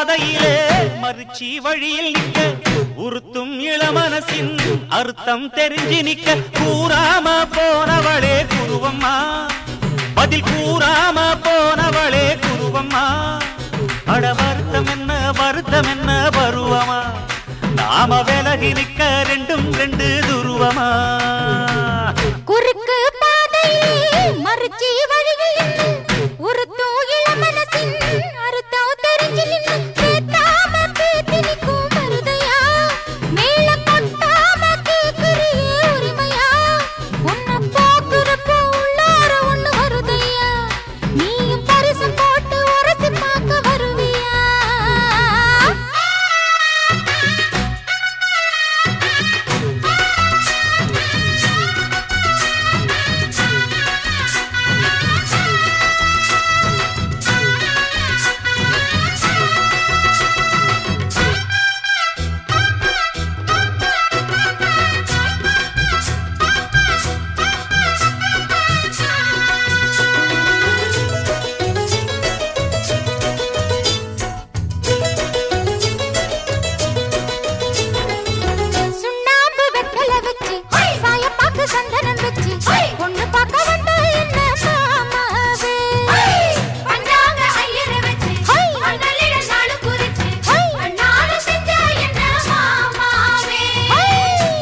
பாதையிலே மறுச்சி வழியில் நிக்க உறுத்தும் இளமனசின் அர்த்தம் தெரிஞ்சு நிக்க கூறாம போனவளே குருவம்மா பதில் கூறாம போனவளே குருவம்மா. அட வருத்தம் என்ன வருத்தம் என்ன பருவமா நாம விலகி நிக்க ரெண்டும் ரெண்டு துருவமா?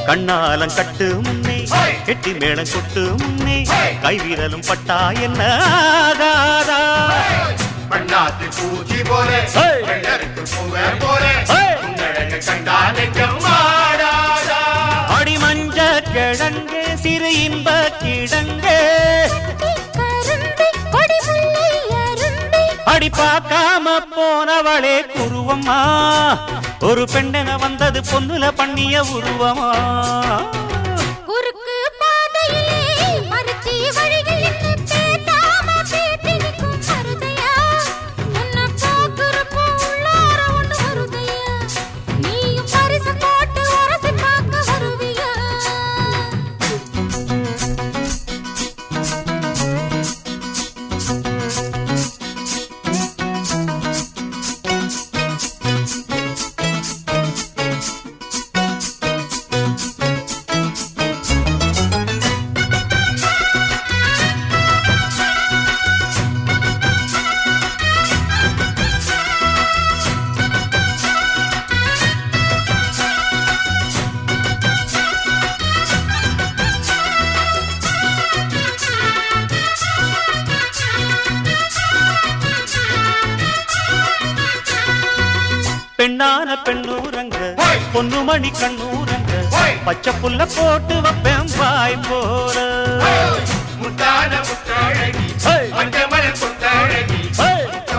கண்ணாலம் கட்டு முன்னே கெட்டி மேளம் கொட்டு முன்னே கைவிரலும் பட்டா என்ன? பண்ணாத்து பூச்சி போல ஏய். வெள்ளருக்கு பூவே போல ஏய். உன்னழக கண்டா நெஞ்சம் மாடாதா அடி மஞ்ச கிழங்கு சிறு இன்ப கிழங்கு அரும்பி பார்க்காம போனவளே குருவம்மா. ஒரு பெண்ணென வந்தது பொண்ணுல பண்ணிய உருவமா. பெண்ணான பெண்ணூரங்க. பொண்ணு மணி கண்ணூரங்க. பச்சை புல்ல போட்டு வைப்பேன் வாய் போற. முத்தான முத்தாழகி கொத்தாழகி.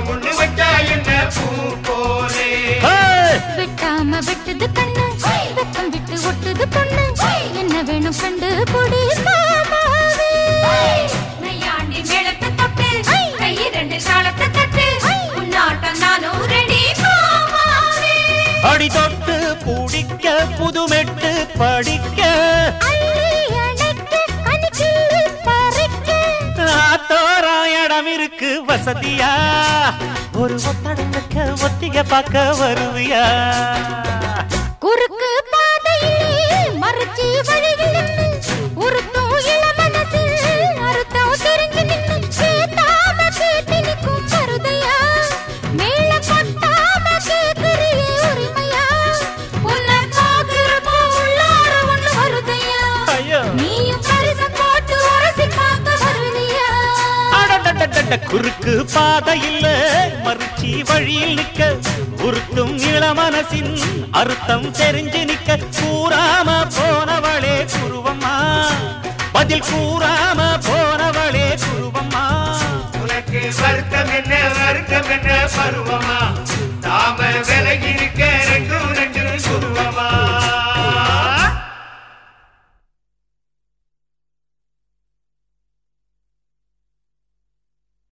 முன்னு வச்சா என்ன பூ போலே? ஏய். வெட்டாம வெட்டுது கண்ணு. படிக்க. அள்ளி இடம் இருக்கு வசதியா? ஒரு ஒத்தடங்க ஒத்திக பார்க்க வருவியா? குறுக்கு பாதையில் மறுச்சி வழியில் அடடடடட, குறுக்கு பாதையில் மறுச்சி வழியில் நிக்க உருட்டும் இளமனசின் அர்த்தம் தெரிஞ்சு நிக்க கூறாம போனவளே குருவம்மா. பதில் கூறாம போனவளே குருவம்மா. உனக்கு வருத்தம் என்ன வருத்தம் என்ன பருவமா?